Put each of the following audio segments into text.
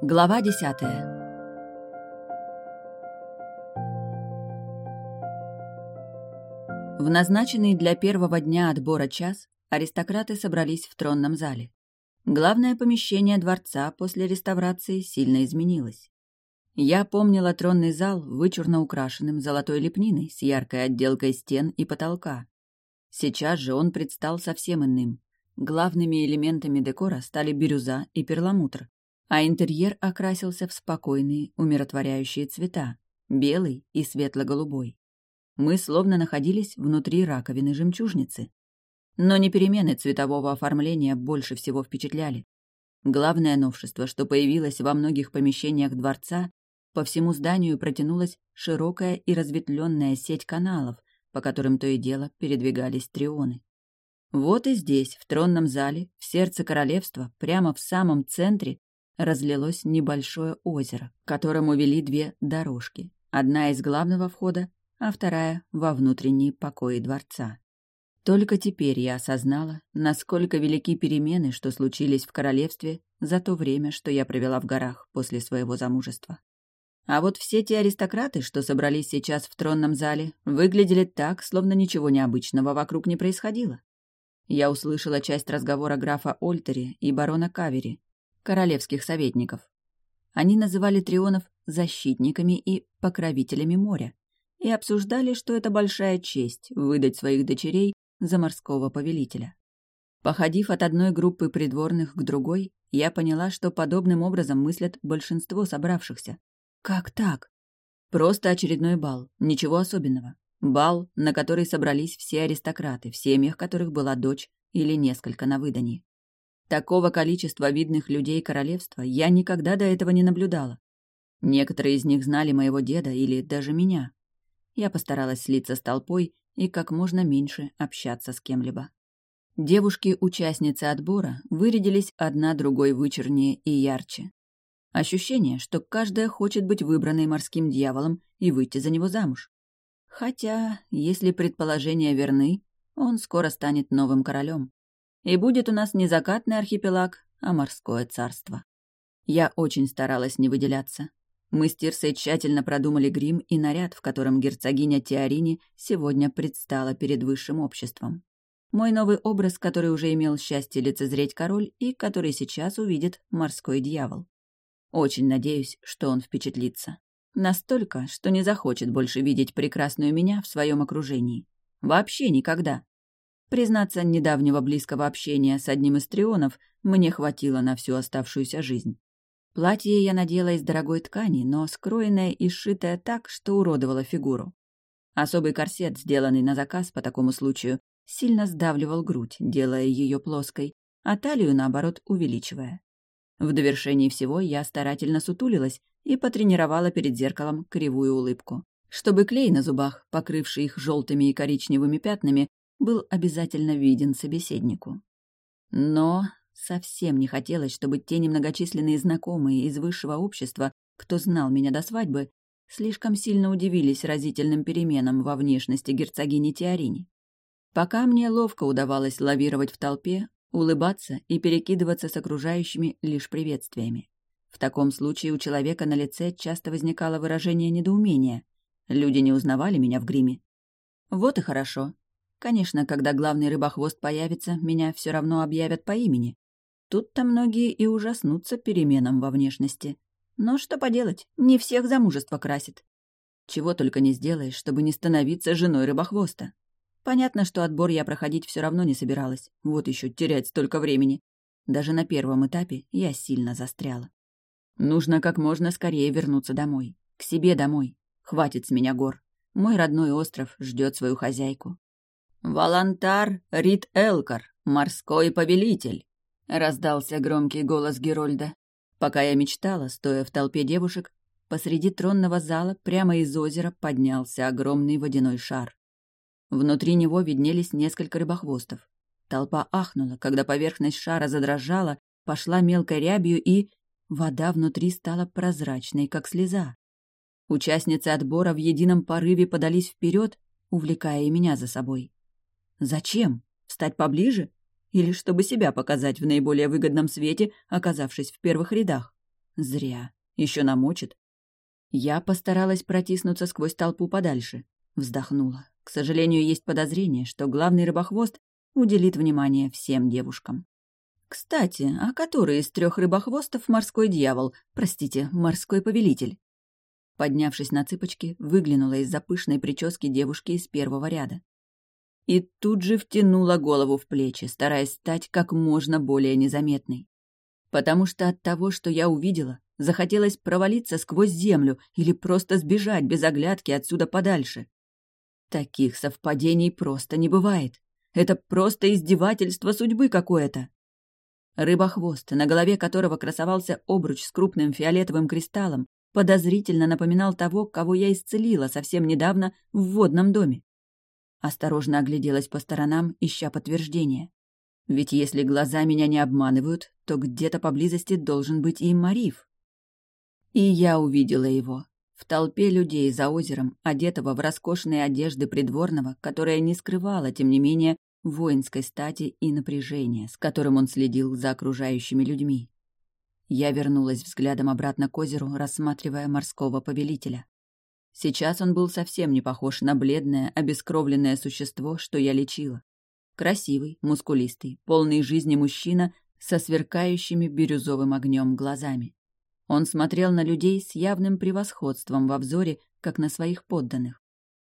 Глава десятая В назначенный для первого дня отбора час аристократы собрались в тронном зале. Главное помещение дворца после реставрации сильно изменилось. Я помнила тронный зал, вычурно украшенным золотой лепниной с яркой отделкой стен и потолка. Сейчас же он предстал совсем иным. Главными элементами декора стали бирюза и перламутр, а интерьер окрасился в спокойные, умиротворяющие цвета — белый и светло-голубой. Мы словно находились внутри раковины жемчужницы. Но не перемены цветового оформления больше всего впечатляли. Главное новшество, что появилось во многих помещениях дворца, по всему зданию протянулась широкая и разветвленная сеть каналов, по которым то и дело передвигались трионы. Вот и здесь, в тронном зале, в сердце королевства, прямо в самом центре, разлилось небольшое озеро, к которому вели две дорожки. Одна из главного входа, а вторая — во внутренние покои дворца. Только теперь я осознала, насколько велики перемены, что случились в королевстве за то время, что я провела в горах после своего замужества. А вот все те аристократы, что собрались сейчас в тронном зале, выглядели так, словно ничего необычного вокруг не происходило. Я услышала часть разговора графа Ольтери и барона Кавери, королевских советников. Они называли трионов защитниками и покровителями моря и обсуждали, что это большая честь выдать своих дочерей за морского повелителя. Походив от одной группы придворных к другой, я поняла, что подобным образом мыслят большинство собравшихся. Как так? Просто очередной бал, ничего особенного. Бал, на который собрались все аристократы, в семьях которых была дочь или несколько на выдании. Такого количества видных людей королевства я никогда до этого не наблюдала. Некоторые из них знали моего деда или даже меня. Я постаралась слиться с толпой и как можно меньше общаться с кем-либо. Девушки-участницы отбора вырядились одна другой вычернее и ярче. Ощущение, что каждая хочет быть выбранной морским дьяволом и выйти за него замуж. Хотя, если предположения верны, он скоро станет новым королем и будет у нас не закатный архипелаг, а морское царство. Я очень старалась не выделяться. Мы с Тирсой тщательно продумали грим и наряд, в котором герцогиня Теорини сегодня предстала перед высшим обществом. Мой новый образ, который уже имел счастье лицезреть король и который сейчас увидит морской дьявол. Очень надеюсь, что он впечатлится. Настолько, что не захочет больше видеть прекрасную меня в своем окружении. Вообще никогда. Признаться, недавнего близкого общения с одним из трионов мне хватило на всю оставшуюся жизнь. Платье я надела из дорогой ткани, но скроенное и сшитое так, что уродовало фигуру. Особый корсет, сделанный на заказ по такому случаю, сильно сдавливал грудь, делая ее плоской, а талию, наоборот, увеличивая. В довершении всего я старательно сутулилась и потренировала перед зеркалом кривую улыбку, чтобы клей на зубах, покрывший их желтыми и коричневыми пятнами, был обязательно виден собеседнику. Но совсем не хотелось, чтобы те немногочисленные знакомые из высшего общества, кто знал меня до свадьбы, слишком сильно удивились разительным переменам во внешности герцогини Теорини. Пока мне ловко удавалось лавировать в толпе, улыбаться и перекидываться с окружающими лишь приветствиями. В таком случае у человека на лице часто возникало выражение недоумения. Люди не узнавали меня в гриме. Вот и хорошо. Конечно, когда главный рыбохвост появится, меня все равно объявят по имени. Тут-то многие и ужаснутся переменам во внешности. Но что поделать, не всех замужество красит. Чего только не сделаешь, чтобы не становиться женой рыбохвоста. Понятно, что отбор я проходить все равно не собиралась. Вот еще терять столько времени. Даже на первом этапе я сильно застряла. Нужно как можно скорее вернуться домой. К себе домой. Хватит с меня гор. Мой родной остров ждет свою хозяйку. «Волонтар Рит Элкар, морской повелитель!» — раздался громкий голос Герольда. Пока я мечтала, стоя в толпе девушек, посреди тронного зала прямо из озера поднялся огромный водяной шар. Внутри него виднелись несколько рыбохвостов. Толпа ахнула, когда поверхность шара задрожала, пошла мелкой рябью и... Вода внутри стала прозрачной, как слеза. Участницы отбора в едином порыве подались вперед, увлекая и меня за собой. Зачем? Встать поближе? Или чтобы себя показать в наиболее выгодном свете, оказавшись в первых рядах? Зря. Еще намочит. Я постаралась протиснуться сквозь толпу подальше. Вздохнула. К сожалению, есть подозрение, что главный рыбохвост уделит внимание всем девушкам. Кстати, а который из трех рыбохвостов морской дьявол, простите, морской повелитель? Поднявшись на цыпочки, выглянула из-за пышной прически девушки из первого ряда. И тут же втянула голову в плечи, стараясь стать как можно более незаметной. Потому что от того, что я увидела, захотелось провалиться сквозь землю или просто сбежать без оглядки отсюда подальше. Таких совпадений просто не бывает. Это просто издевательство судьбы какое-то. Рыбохвост, на голове которого красовался обруч с крупным фиолетовым кристаллом, подозрительно напоминал того, кого я исцелила совсем недавно в водном доме. Осторожно огляделась по сторонам, ища подтверждения. Ведь если глаза меня не обманывают, то где-то поблизости должен быть и Мариф. И я увидела его. В толпе людей за озером, одетого в роскошные одежды придворного, которая не скрывала, тем не менее, воинской стати и напряжения, с которым он следил за окружающими людьми. Я вернулась взглядом обратно к озеру, рассматривая морского повелителя. Сейчас он был совсем не похож на бледное, обескровленное существо, что я лечила. Красивый, мускулистый, полный жизни мужчина со сверкающими бирюзовым огнем глазами. Он смотрел на людей с явным превосходством во взоре, как на своих подданных.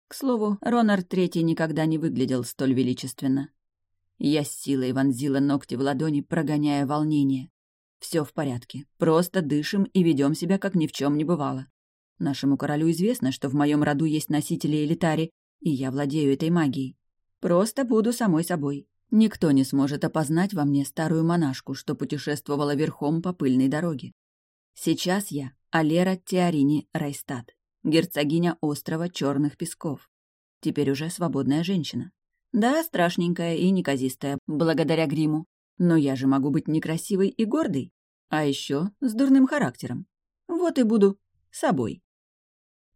К слову, Ронар Третий никогда не выглядел столь величественно. Я с силой вонзила ногти в ладони, прогоняя волнение. Все в порядке. Просто дышим и ведем себя, как ни в чем не бывало. Нашему королю известно, что в моем роду есть носители элитари, и я владею этой магией. Просто буду самой собой. Никто не сможет опознать во мне старую монашку, что путешествовала верхом по пыльной дороге. Сейчас я Алера Теорини Райстат, герцогиня острова Черных Песков. Теперь уже свободная женщина. Да, страшненькая и неказистая, благодаря гриму. Но я же могу быть некрасивой и гордой. А еще с дурным характером. Вот и буду собой.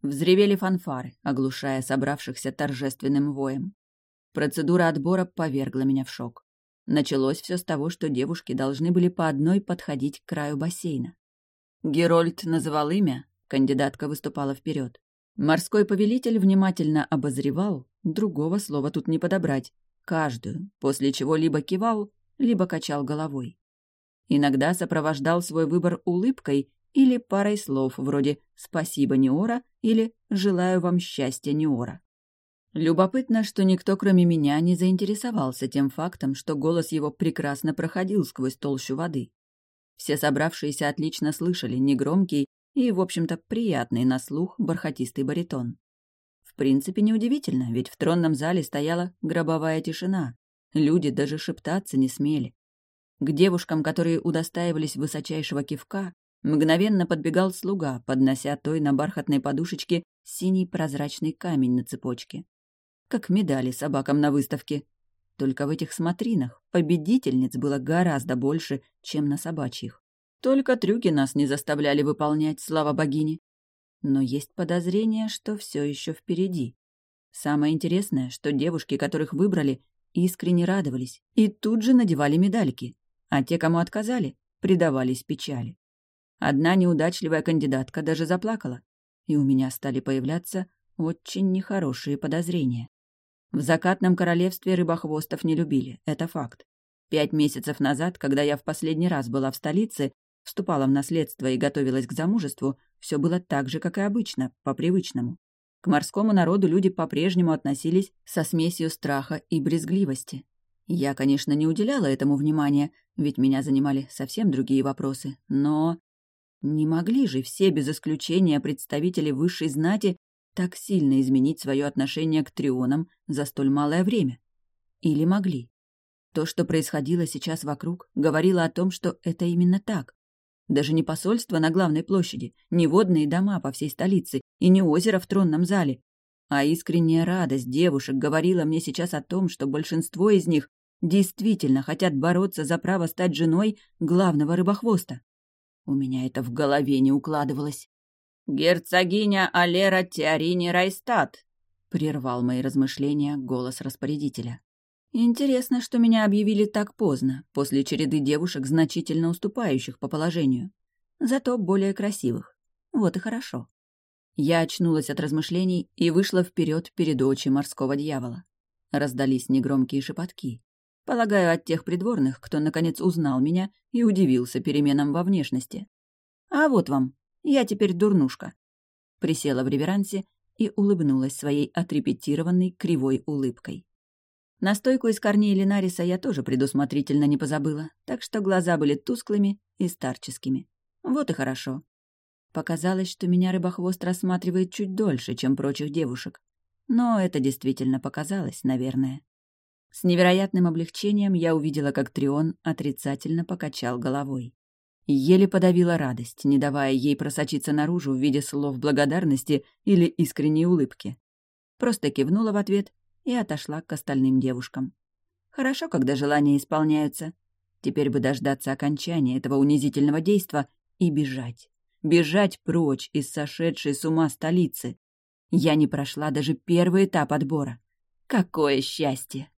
Взревели фанфары, оглушая собравшихся торжественным воем. Процедура отбора повергла меня в шок. Началось все с того, что девушки должны были по одной подходить к краю бассейна. Герольд называл имя, кандидатка выступала вперед. Морской повелитель внимательно обозревал, другого слова тут не подобрать, каждую, после чего либо кивал, либо качал головой. Иногда сопровождал свой выбор улыбкой или парой слов вроде «Спасибо, Неора» или «Желаю вам счастья, Неора». Любопытно, что никто, кроме меня, не заинтересовался тем фактом, что голос его прекрасно проходил сквозь толщу воды. Все собравшиеся отлично слышали негромкий и, в общем-то, приятный на слух бархатистый баритон. В принципе, неудивительно, ведь в тронном зале стояла гробовая тишина. Люди даже шептаться не смели. К девушкам, которые удостаивались высочайшего кивка, мгновенно подбегал слуга, поднося той на бархатной подушечке синий прозрачный камень на цепочке. Как медали собакам на выставке. Только в этих смотринах победительниц было гораздо больше, чем на собачьих. Только трюки нас не заставляли выполнять, слава богине. Но есть подозрение, что все еще впереди. Самое интересное, что девушки, которых выбрали, искренне радовались и тут же надевали медальки а те, кому отказали, предавались печали. Одна неудачливая кандидатка даже заплакала, и у меня стали появляться очень нехорошие подозрения. В закатном королевстве рыбохвостов не любили, это факт. Пять месяцев назад, когда я в последний раз была в столице, вступала в наследство и готовилась к замужеству, все было так же, как и обычно, по-привычному. К морскому народу люди по-прежнему относились со смесью страха и брезгливости. Я, конечно, не уделяла этому внимания, ведь меня занимали совсем другие вопросы, но... Не могли же все, без исключения представители высшей знати, так сильно изменить свое отношение к трионам за столь малое время? Или могли? То, что происходило сейчас вокруг, говорило о том, что это именно так. Даже не посольство на главной площади, не водные дома по всей столице и не озеро в тронном зале, а искренняя радость девушек говорила мне сейчас о том, что большинство из них действительно хотят бороться за право стать женой главного рыбохвоста. У меня это в голове не укладывалось. «Герцогиня Алера Теорини Райстат», — прервал мои размышления голос распорядителя. «Интересно, что меня объявили так поздно, после череды девушек, значительно уступающих по положению. зато более красивых. Вот и хорошо. Я очнулась от размышлений и вышла вперед перед очи морского дьявола. Раздались негромкие шепотки. Полагаю, от тех придворных, кто наконец узнал меня и удивился переменам во внешности. А вот вам, я теперь дурнушка. Присела в реверансе и улыбнулась своей отрепетированной кривой улыбкой. Настойку из корней Линариса я тоже предусмотрительно не позабыла, так что глаза были тусклыми и старческими. Вот и хорошо. Показалось, что меня рыбохвост рассматривает чуть дольше, чем прочих девушек. Но это действительно показалось, наверное. С невероятным облегчением я увидела, как Трион отрицательно покачал головой. Еле подавила радость, не давая ей просочиться наружу в виде слов благодарности или искренней улыбки. Просто кивнула в ответ и отошла к остальным девушкам. Хорошо, когда желания исполняются. Теперь бы дождаться окончания этого унизительного действа и бежать. Бежать прочь из сошедшей с ума столицы. Я не прошла даже первый этап отбора. Какое счастье!